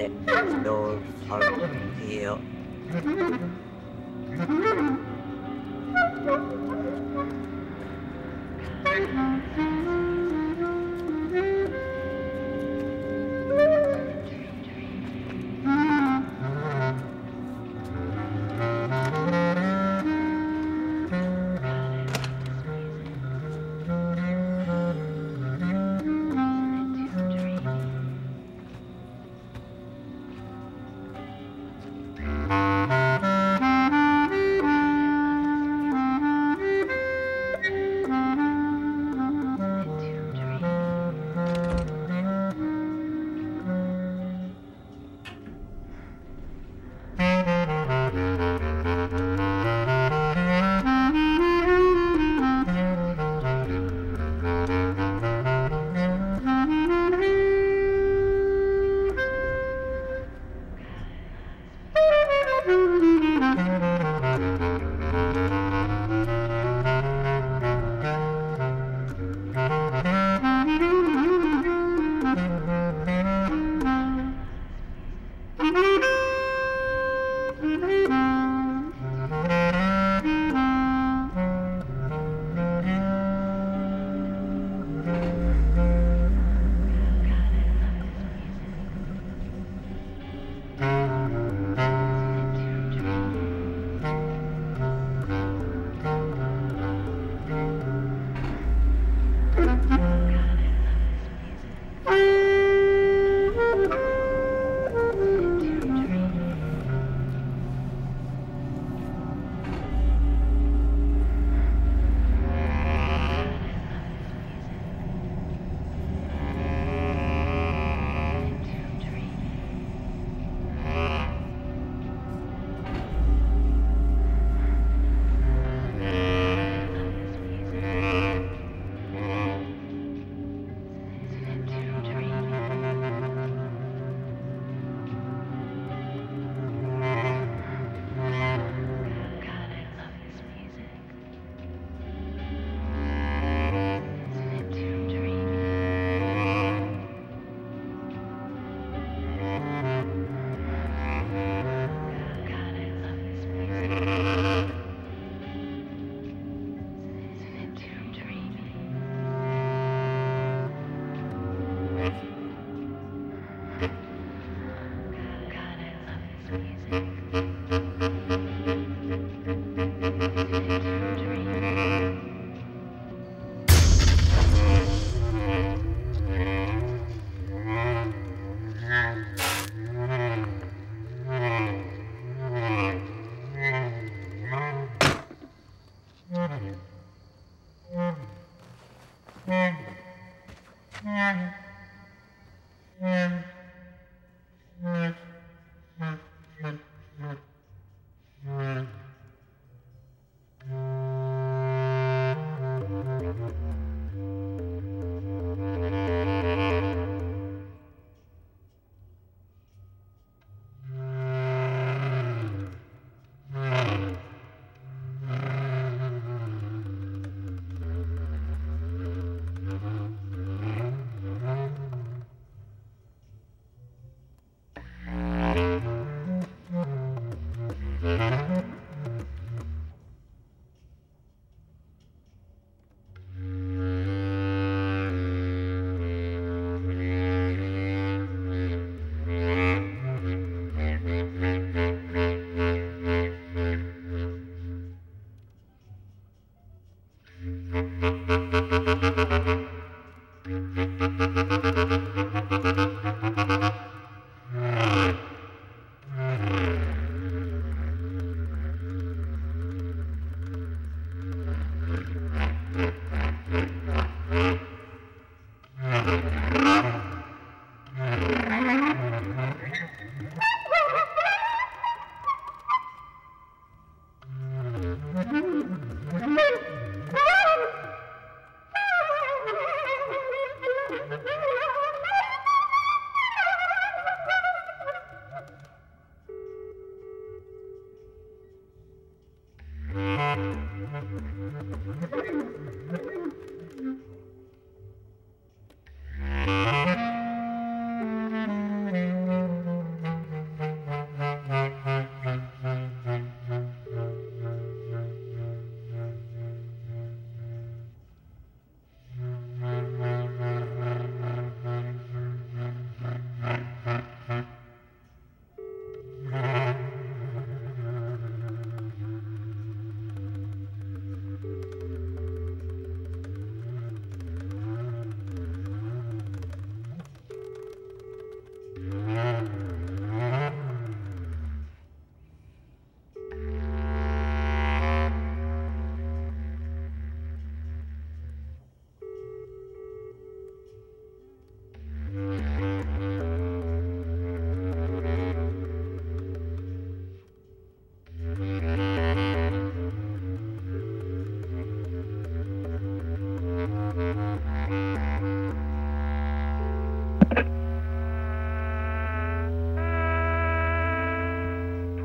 it.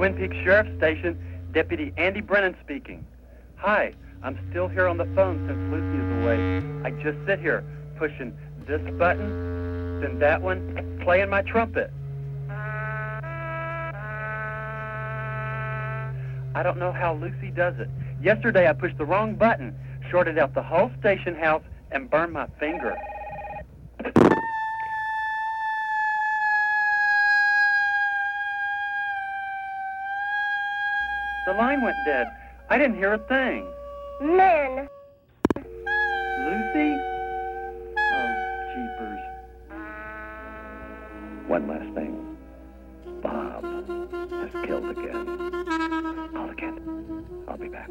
Twin Peaks Sheriff Station, Deputy Andy Brennan speaking. Hi, I'm still here on the phone since Lucy is away. I just sit here pushing this button, then that one, playing my trumpet. I don't know how Lucy does it. Yesterday I pushed the wrong button, shorted out the whole station house, and burned my finger. Line went dead. I didn't hear a thing. Men. Lucy? Oh, jeepers. One last thing. Bob has killed again. Call again. I'll be back.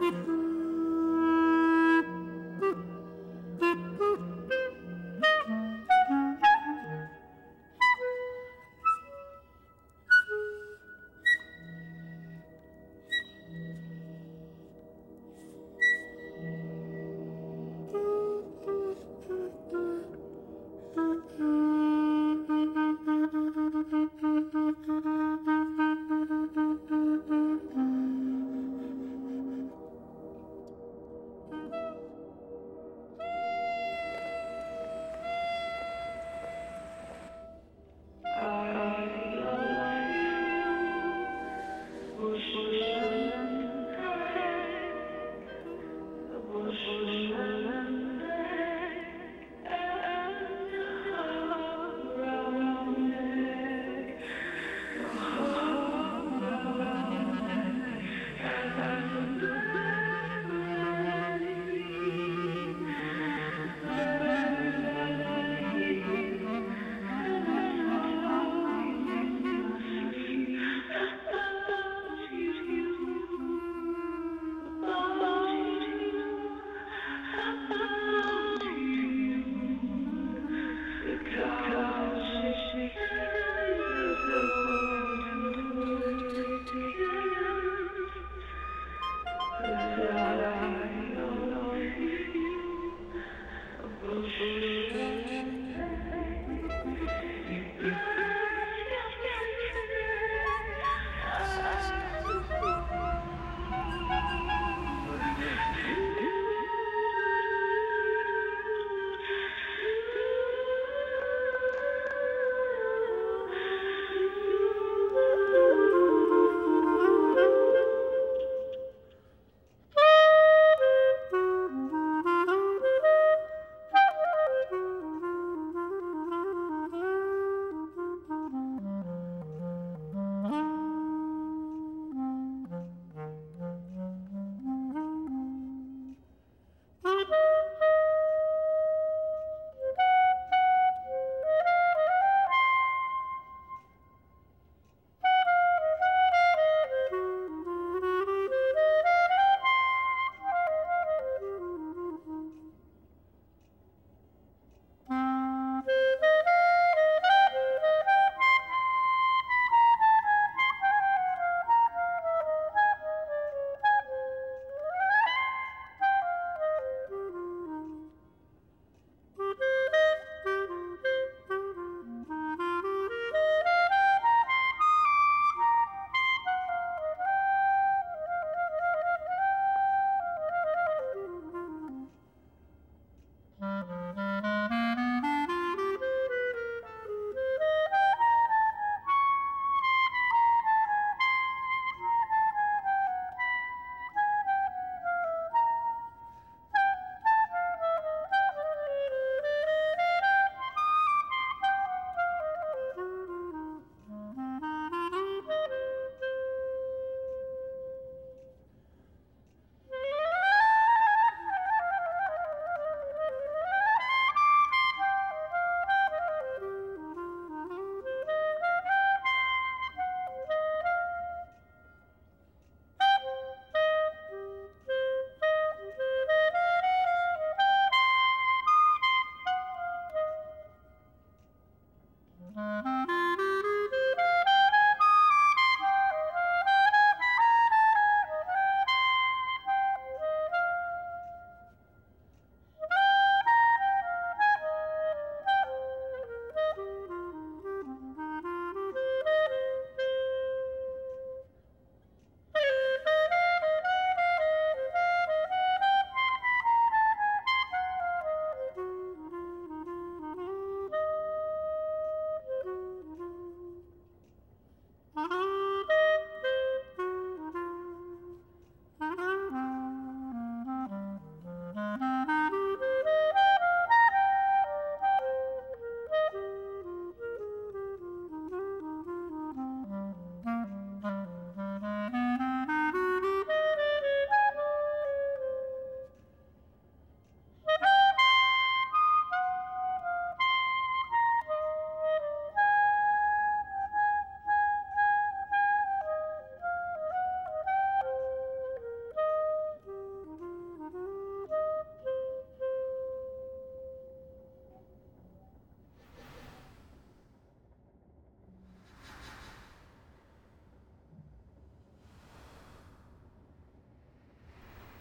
Mm-hmm.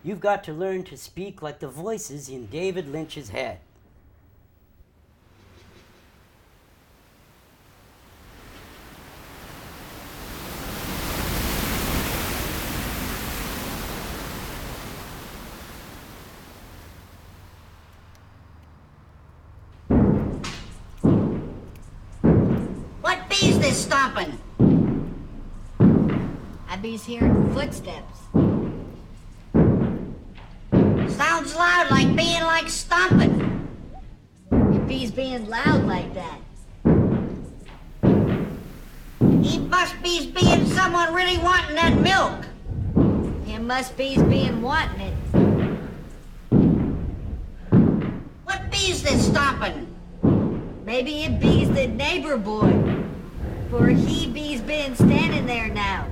You've got to learn to speak like the voices in David Lynch's head. What bees this stomping? I be's hearing footsteps. Sounds loud like being like stomping. It be's being loud like that. He must be being someone really wanting that milk. It must be's being wanting it. What bees this stomping? Maybe it be's the neighbor boy. For he be's been standing there now.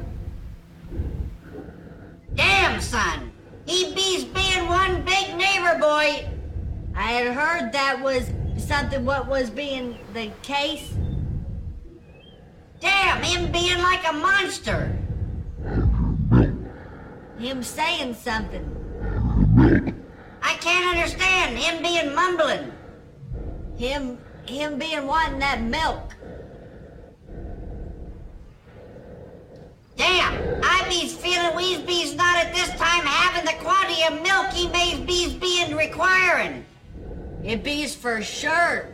Damn, son. He bees being one big neighbor boy. I had heard that was something what was being the case. Damn, him being like a monster. Him saying something. I can't understand him being mumbling. Him him being wanting that milk. Damn, I be's feeling we's be's not at this time having the quantity of milk he may be's being requiring. It bees for sure.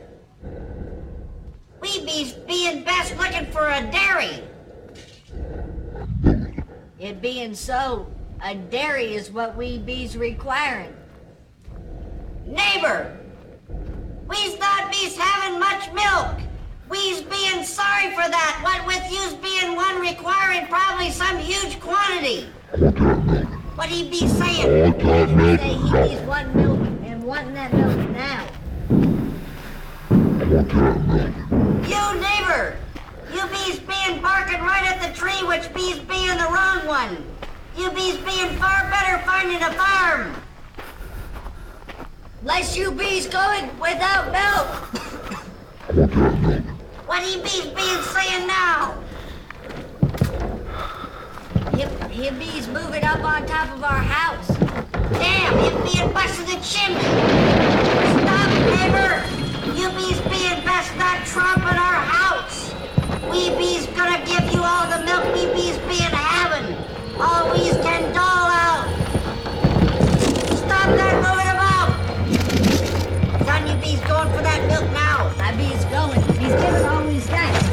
We be's being best looking for a dairy. It being so, a dairy is what we be's requiring. Neighbor, we's not bees having much milk. We's being sorry for that, what with you's being some huge quantity. What'd he be saying? He say he be's wanting milk and wanting that milk now. You neighbor, you be's being barking right at the tree which be's being the wrong one. You be's being far better finding a farm. Lest you be's going without milk. What he be's being saying now? Him be's moving up on top of our house. Damn, him being busted the chimney. Stop, neighbor. Be's being best not tromping our house. We be's gonna give you all the milk we be's being having. All we's can dole out. Stop that moving about. Son, you be's going for that milk now. I be's going. He's giving all he's.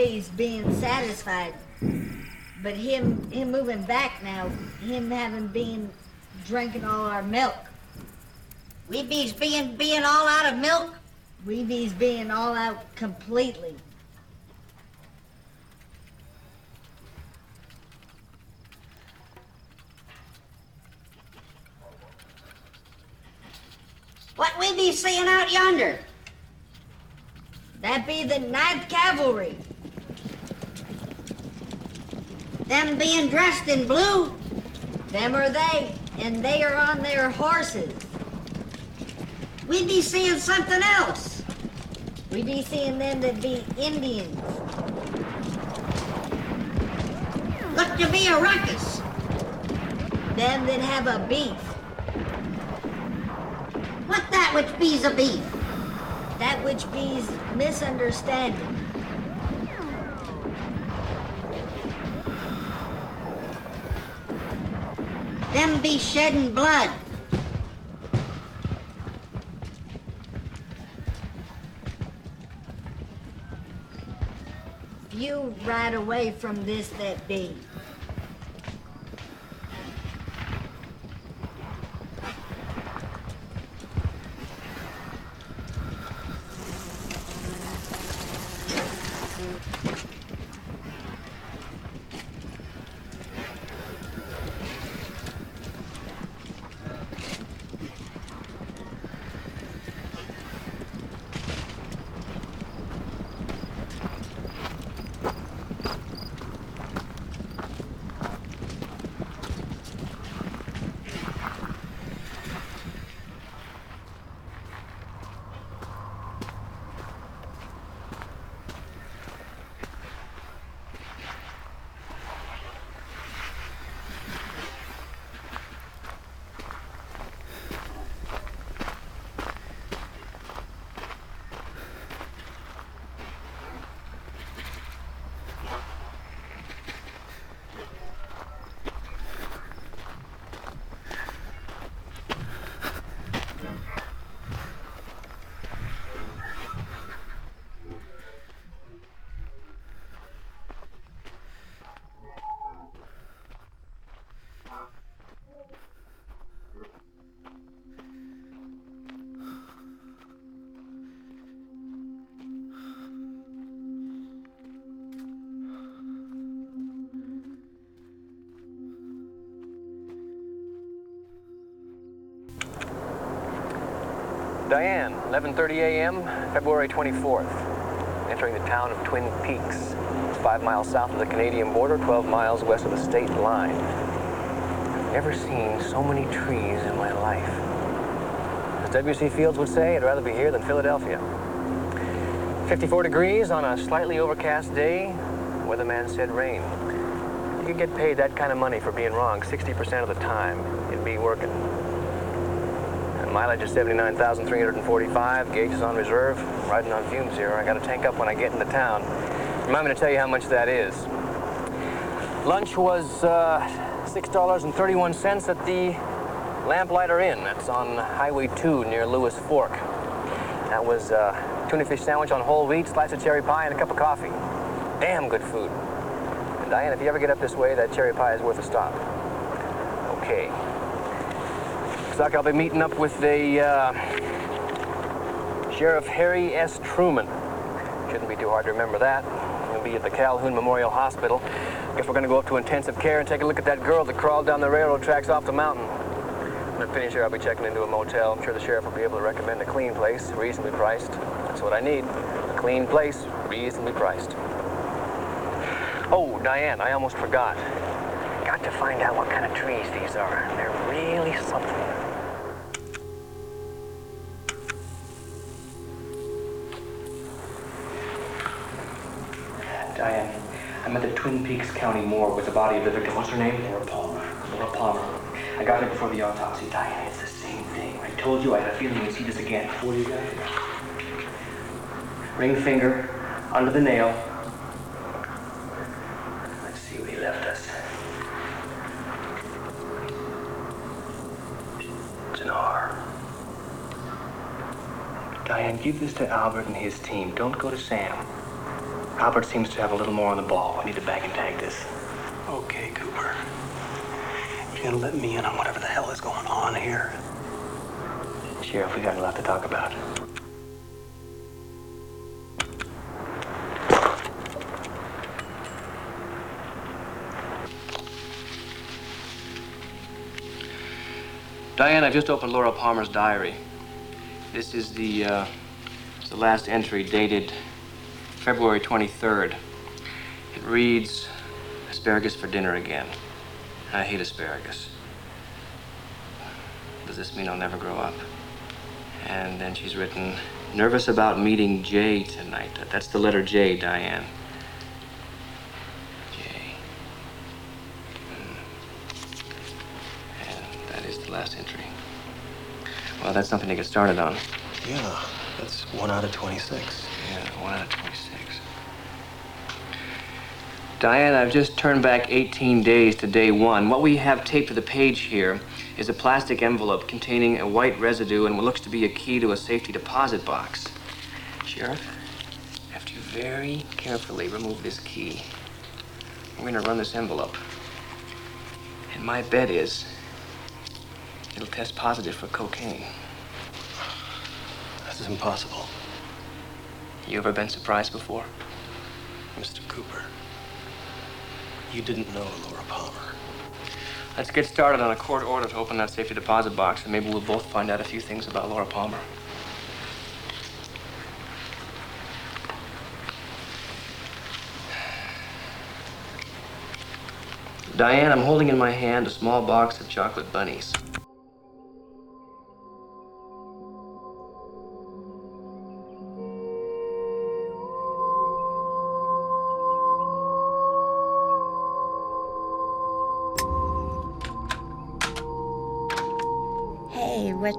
Him being satisfied. But him him moving back now, him having been drinking all our milk. We be's being being all out of milk? We be's being all out completely. What we be seeing out yonder? That be the Ninth Cavalry. Them being dressed in blue? Them are they, and they are on their horses. We'd be seeing something else. We'd be seeing them that be Indians. Look to be a ruckus. Them that have a beef. What that which be's a beef? That which be's misunderstanding. Them be shedding blood. You ride away from this that be. Diane, 11:30 a.m., February 24th. Entering the town of Twin Peaks, five miles south of the Canadian border, 12 miles west of the state line. I've never seen so many trees in my life. As W.C. Fields would say, I'd rather be here than Philadelphia. 54 degrees on a slightly overcast day. The weatherman said rain. You could get paid that kind of money for being wrong 60% of the time. You'd be working. Mileage is 79,345. Gauge is on reserve. Riding on fumes here. I got to tank up when I get into town. Remind me to tell you how much that is. Lunch was uh, $6.31 at the Lamplighter Inn. That's on Highway 2 near Lewis Fork. That was uh, tuna fish sandwich on whole wheat, slice of cherry pie, and a cup of coffee. Damn good food. And Diane, if you ever get up this way, that cherry pie is worth a stop. Okay. Like I'll be meeting up with the uh, Sheriff Harry S. Truman. Shouldn't be too hard to remember that. He'll be at the Calhoun Memorial Hospital. I guess we're gonna go up to intensive care and take a look at that girl that crawled down the railroad tracks off the mountain. When I finish here, I'll be checking into a motel. I'm sure the sheriff will be able to recommend a clean place, reasonably priced. That's what I need. A clean place, reasonably priced. Oh, Diane, I almost forgot. Got to find out what kind of trees these are. They're really something. I'm at the Twin Peaks County morgue with the body of the victim. What's her name? Laura Palmer. Laura Palmer. I got her before the autopsy. Diane, it's the same thing. I told you I had a feeling we'd see this again. What do you got? Ring finger under the nail. Let's see what he left us. It's an R. Diane, give this to Albert and his team. Don't go to Sam. Albert seems to have a little more on the ball. We need to bag and tag this. Okay, Cooper. you're gonna let me in on whatever the hell is going on here? Sheriff, we got a lot to talk about. Diane, I've just opened Laura Palmer's diary. This is the, uh, the last entry dated February 23rd. It reads, asparagus for dinner again. I hate asparagus. Does this mean I'll never grow up? And then she's written, nervous about meeting Jay tonight. That's the letter J, Diane. J. Hmm. And that is the last entry. Well, that's something to get started on. Yeah, that's one out of 26. Yeah, one out of 26. Diane, I've just turned back 18 days to day one. What we have taped to the page here is a plastic envelope containing a white residue and what looks to be a key to a safety deposit box. Sheriff, after you very carefully remove this key, we're going to run this envelope. And my bet is it'll test positive for cocaine. This is impossible. You ever been surprised before? Mr. Cooper, you didn't know Laura Palmer. Let's get started on a court order to open that safety deposit box, and maybe we'll both find out a few things about Laura Palmer. Diane, I'm holding in my hand a small box of chocolate bunnies.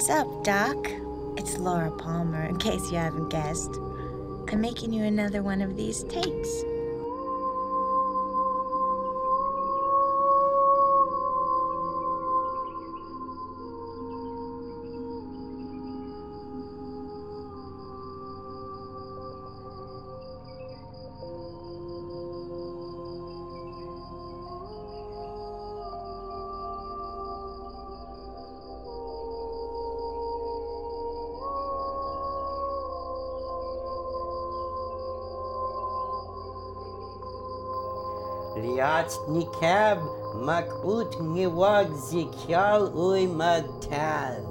What's up, Doc? It's Laura Palmer, in case you haven't guessed. I'm making you another one of these tapes. Priatni keb, makut mi wag zikyal uy madtal.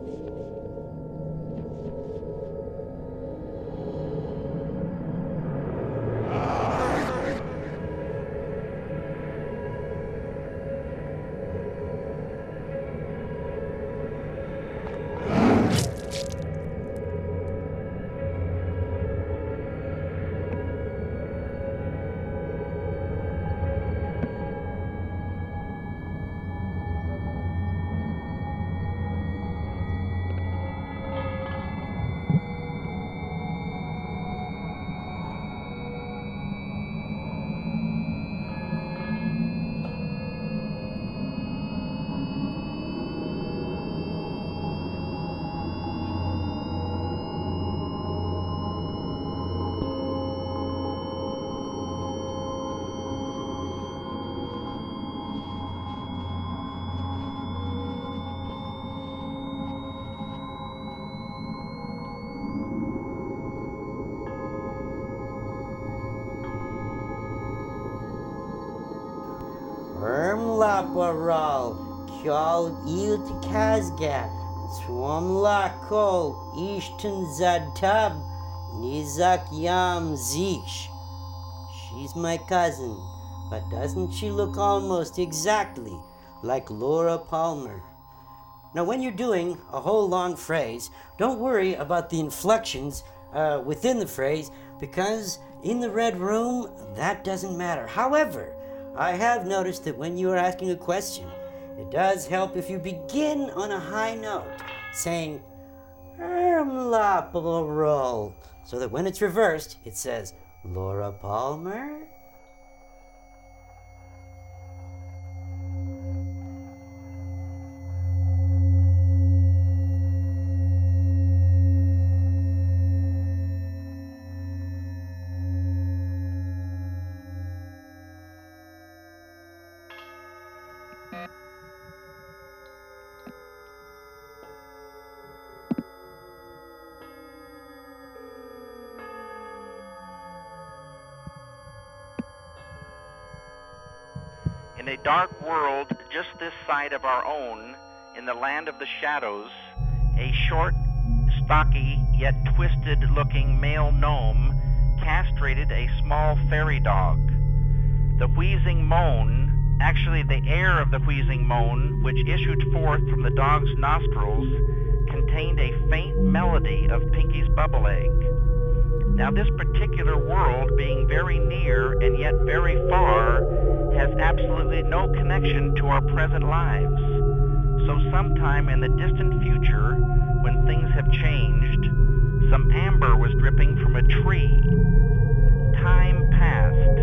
Erm laparal, ilt kazga, swam lakol, ishten zadtab, nizak yam zish. She's my cousin, but doesn't she look almost exactly like Laura Palmer? Now, when you're doing a whole long phrase, don't worry about the inflections uh, within the phrase because in the red room, that doesn't matter. However, I have noticed that when you are asking a question, it does help if you begin on a high note, saying, erm, roll, so that when it's reversed, it says, Laura Palmer? Dark world just this side of our own, in the land of the shadows, a short, stocky, yet twisted looking male gnome castrated a small fairy dog. The wheezing moan, actually the air of the wheezing moan, which issued forth from the dog's nostrils, contained a faint melody of Pinky's bubble egg. Now, this particular world, being very near and yet very far, has absolutely no connection to our present lives. So, sometime in the distant future, when things have changed, some amber was dripping from a tree. Time passed,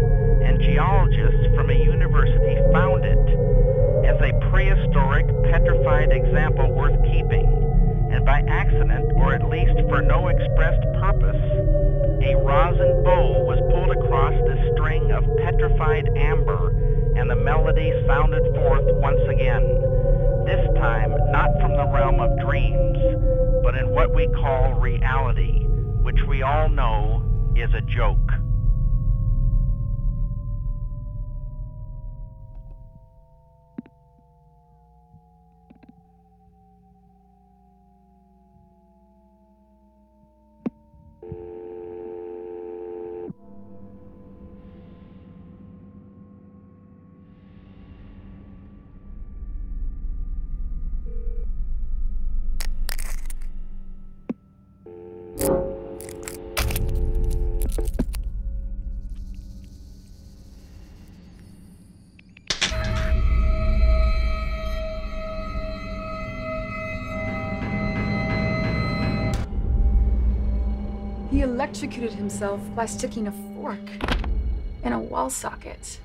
and geologists from a university found it as a prehistoric petrified example worth keeping, and by accident, or at least for no expressed purpose, a rosin bow was pulled across the string of petrified amber, and the melody sounded forth once again. This time, not from the realm of dreams, but in what we call reality, which we all know is a joke. Electrocuted himself by sticking a fork in a wall socket.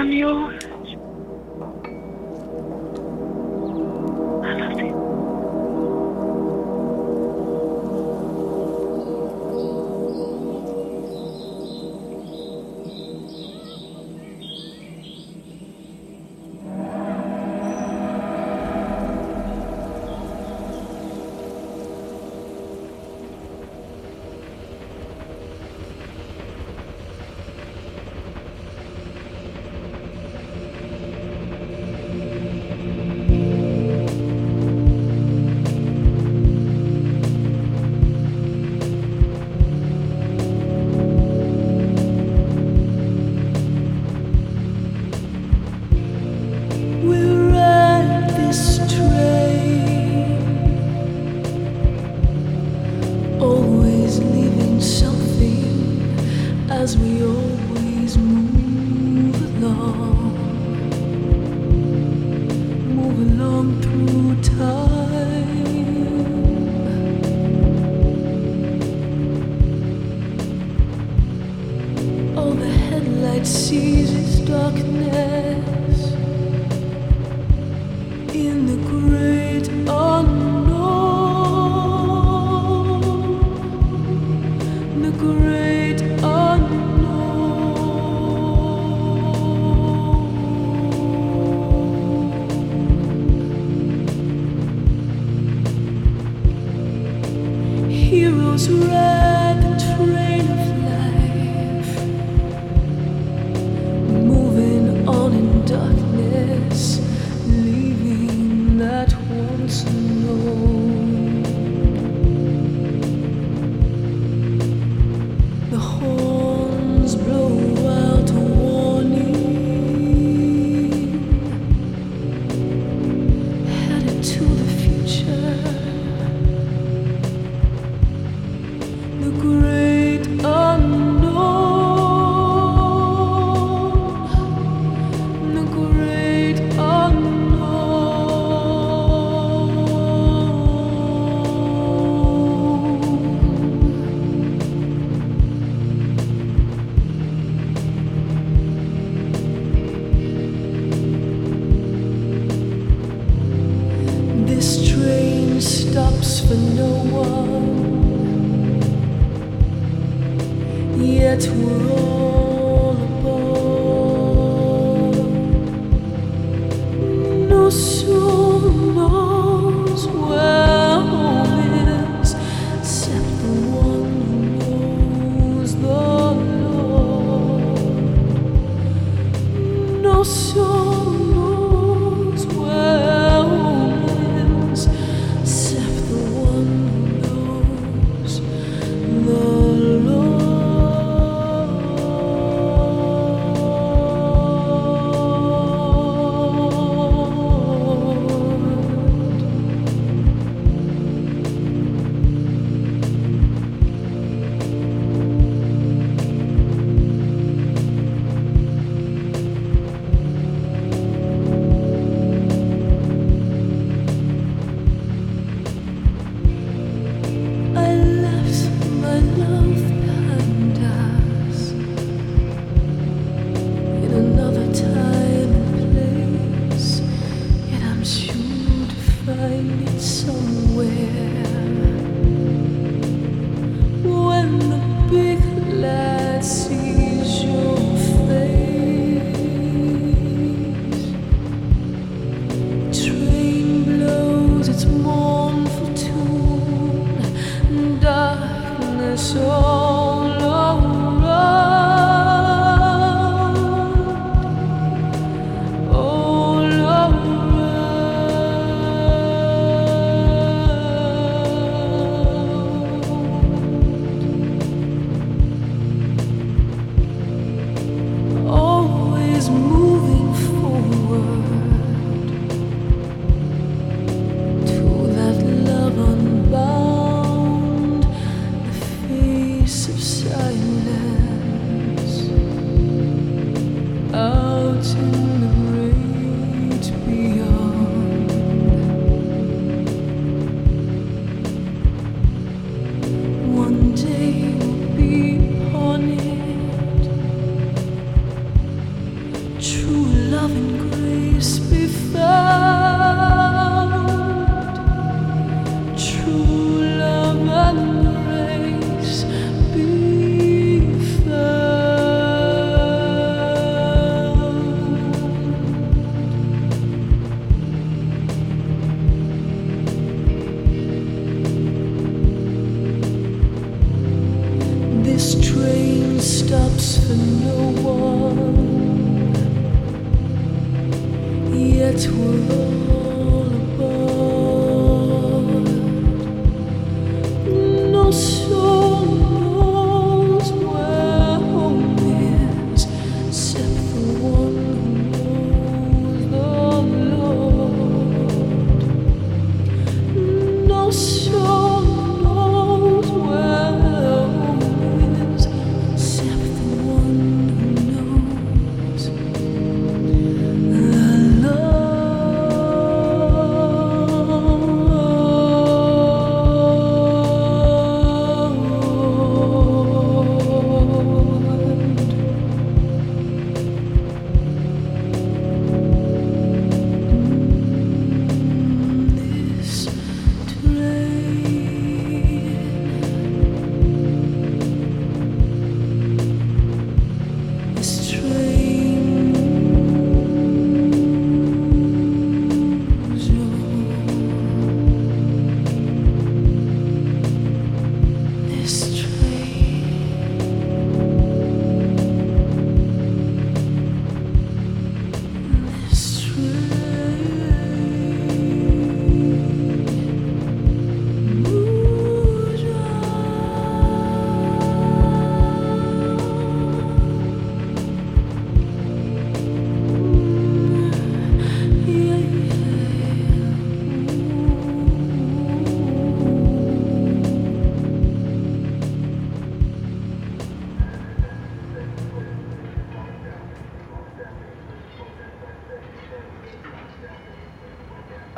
I'm yours. For no one, yet we're all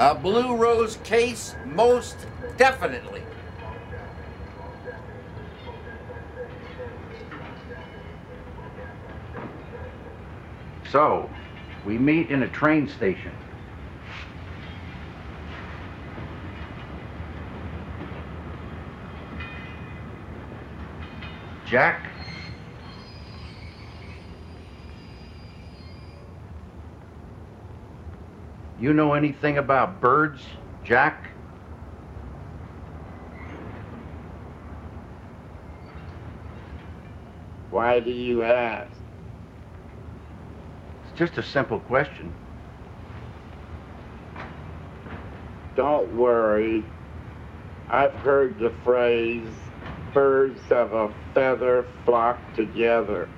A Blue Rose case, most definitely. So, we meet in a train station. Jack? You know anything about birds, Jack? Why do you ask? It's just a simple question. Don't worry. I've heard the phrase, birds of a feather flock together.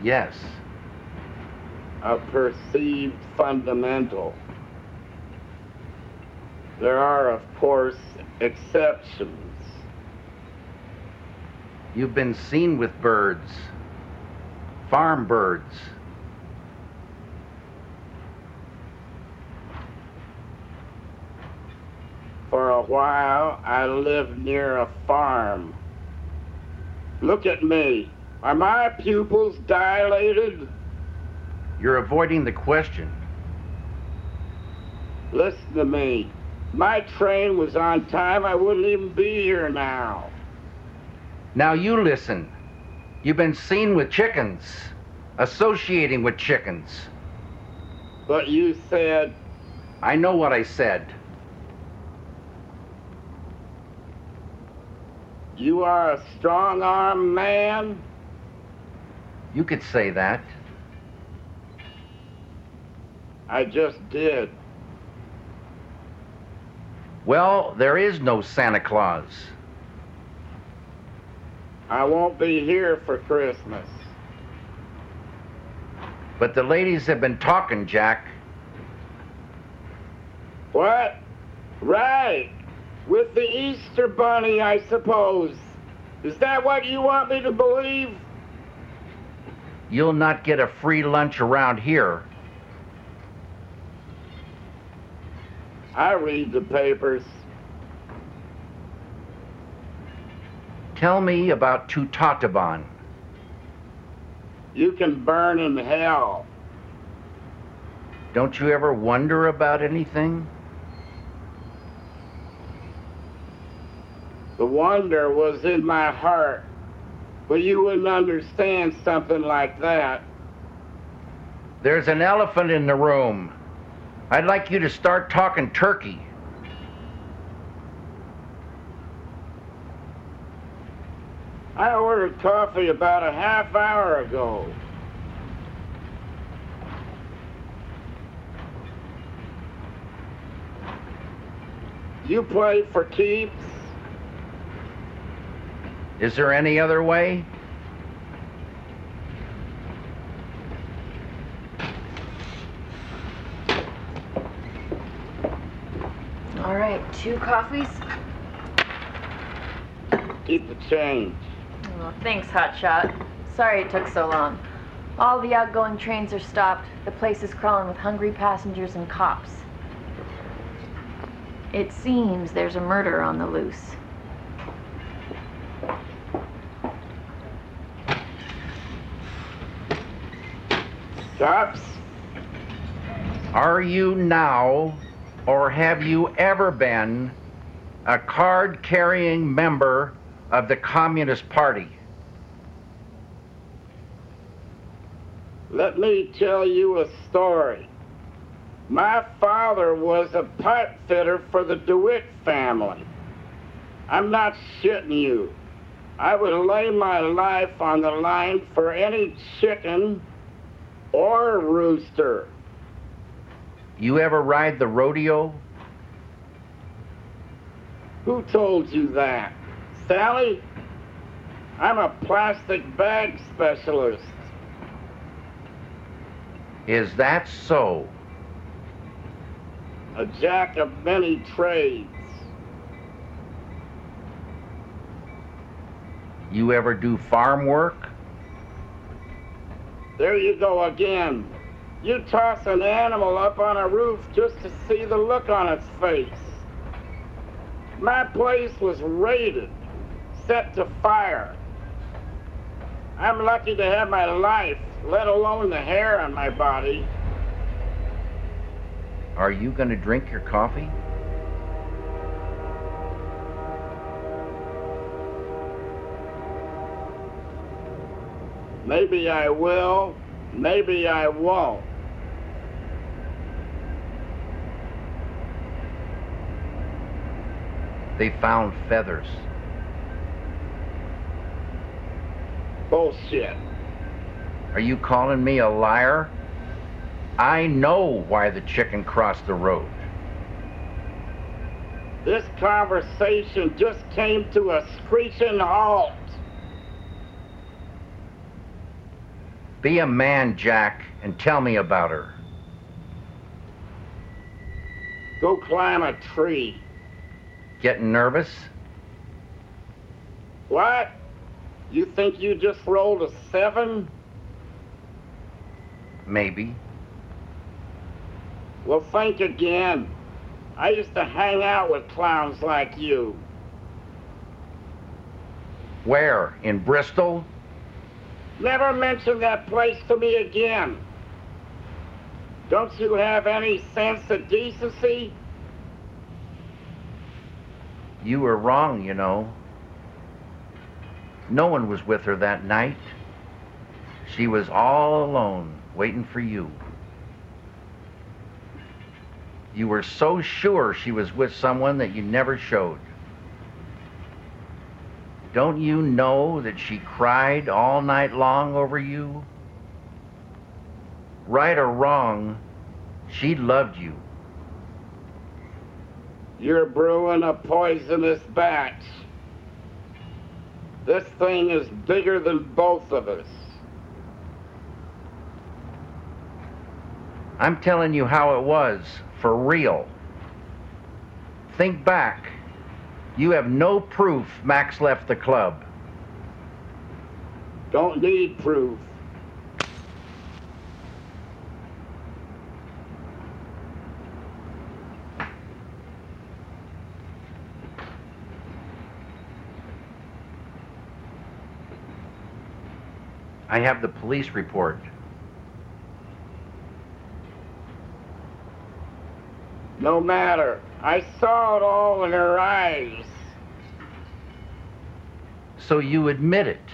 Yes. A perceived fundamental. There are, of course, exceptions. You've been seen with birds. Farm birds. For a while, I lived near a farm. Look at me. Are my pupils dilated? You're avoiding the question. Listen to me. My train was on time. I wouldn't even be here now. Now you listen. You've been seen with chickens, associating with chickens. But you said. I know what I said. You are a strong armed man? You could say that. I just did. Well, there is no Santa Claus. I won't be here for Christmas. But the ladies have been talking, Jack. What? Right. With the Easter Bunny, I suppose. Is that what you want me to believe? You'll not get a free lunch around here. I read the papers. Tell me about Toototabon. You can burn in hell. Don't you ever wonder about anything? The wonder was in my heart. But you wouldn't understand something like that. There's an elephant in the room. I'd like you to start talking turkey. I ordered coffee about a half hour ago. You play for keeps? Is there any other way? All right, two coffees. Keep the change. Oh, thanks, Hotshot. Sorry it took so long. All the outgoing trains are stopped. The place is crawling with hungry passengers and cops. It seems there's a murder on the loose. Cops? Are you now, or have you ever been, a card carrying member of the Communist Party? Let me tell you a story. My father was a pipe fitter for the DeWitt family. I'm not shitting you. I would lay my life on the line for any chicken or rooster. You ever ride the rodeo? Who told you that? Sally? I'm a plastic bag specialist. Is that so? A jack of many trades. You ever do farm work? There you go again. You toss an animal up on a roof just to see the look on its face. My place was raided, set to fire. I'm lucky to have my life, let alone the hair on my body. Are you going to drink your coffee? Maybe I will, maybe I won't. They found feathers. Bullshit. Are you calling me a liar? I know why the chicken crossed the road. This conversation just came to a screeching halt. Be a man, Jack, and tell me about her. Go climb a tree. Getting nervous? What? You think you just rolled a seven? Maybe. Well, think again. I used to hang out with clowns like you. Where? In Bristol? Never mention that place to me again. Don't you have any sense of decency? You were wrong, you know. No one was with her that night. She was all alone, waiting for you. You were so sure she was with someone that you never showed. Don't you know that she cried all night long over you? Right or wrong, she loved you. You're brewing a poisonous batch. This thing is bigger than both of us. I'm telling you how it was, for real. Think back. You have no proof Max left the club. Don't need proof. I have the police report. No matter. I saw it all in her eyes. So you admit it.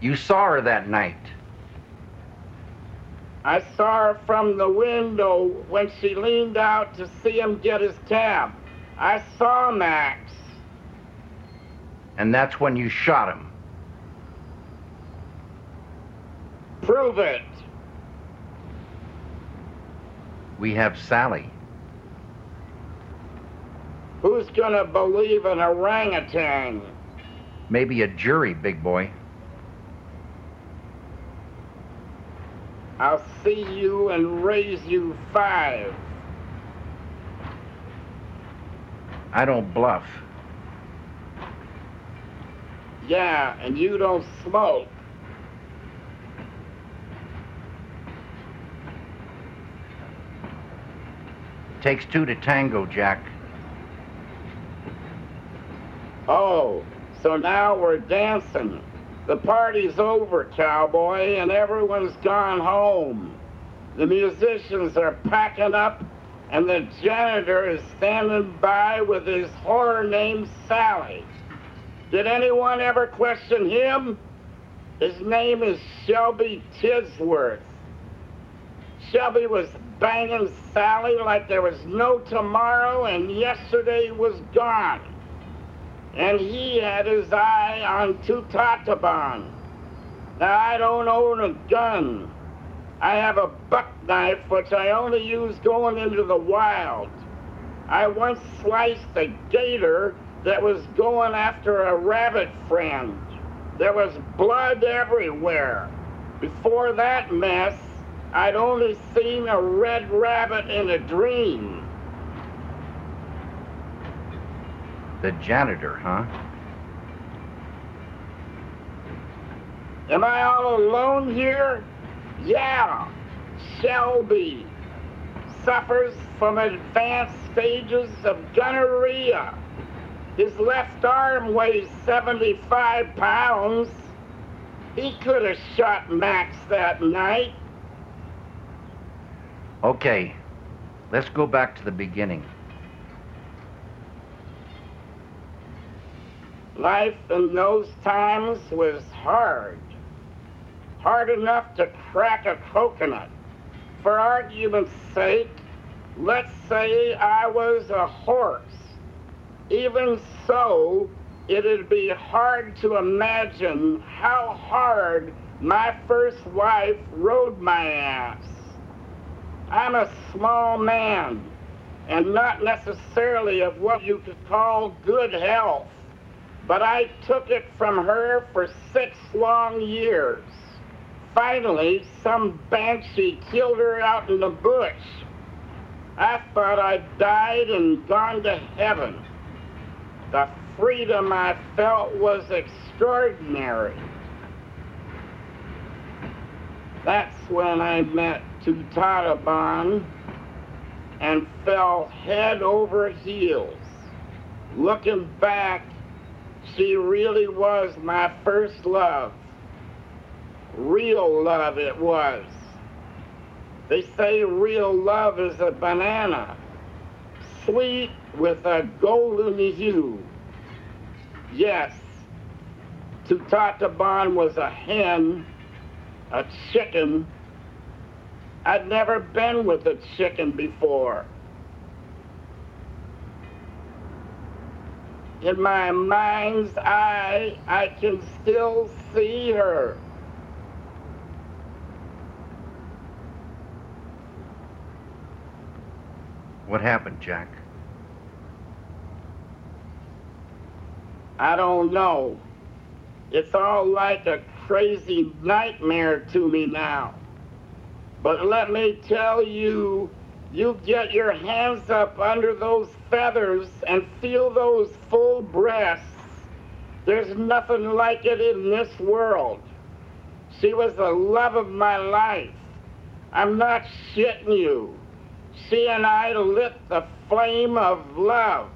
You saw her that night. I saw her from the window when she leaned out to see him get his cab. I saw Max. And that's when you shot him. Prove it. We have Sally. Who's gonna believe an orangutan? Maybe a jury, big boy. I'll see you and raise you five. I don't bluff. Yeah, and you don't smoke. Takes two to tango, Jack. Oh, so now we're dancing. The party's over, cowboy, and everyone's gone home. The musicians are packing up, and the janitor is standing by with his whore named Sally. Did anyone ever question him? His name is Shelby Tisworth. Shelby was banging Sally like there was no tomorrow, and yesterday was gone and he had his eye on Toototabon. Now, I don't own a gun. I have a buck knife, which I only use going into the wild. I once sliced a gator that was going after a rabbit friend. There was blood everywhere. Before that mess, I'd only seen a red rabbit in a dream. The janitor, huh? Am I all alone here? Yeah. Shelby suffers from advanced stages of gonorrhea. His left arm weighs 75 pounds. He could have shot Max that night. Okay, let's go back to the beginning. Life in those times was hard. Hard enough to crack a coconut. For argument's sake, let's say I was a horse. Even so, it'd be hard to imagine how hard my first wife rode my ass. I'm a small man, and not necessarily of what you could call good health, but I took it from her for six long years. Finally, some banshee killed her out in the bush. I thought I'd died and gone to heaven. The freedom I felt was extraordinary. That's when I met Toototabon and fell head over heels. Looking back, she really was my first love. Real love it was. They say real love is a banana, sweet with a golden hue. Yes, Toototabon was a hen, a chicken. I'd never been with a chicken before. In my mind's eye, I can still see her. What happened, Jack? I don't know. It's all like a crazy nightmare to me now. But let me tell you, you get your hands up under those feathers and feel those full breasts. There's nothing like it in this world. She was the love of my life. I'm not shitting you. She and I lit the flame of love.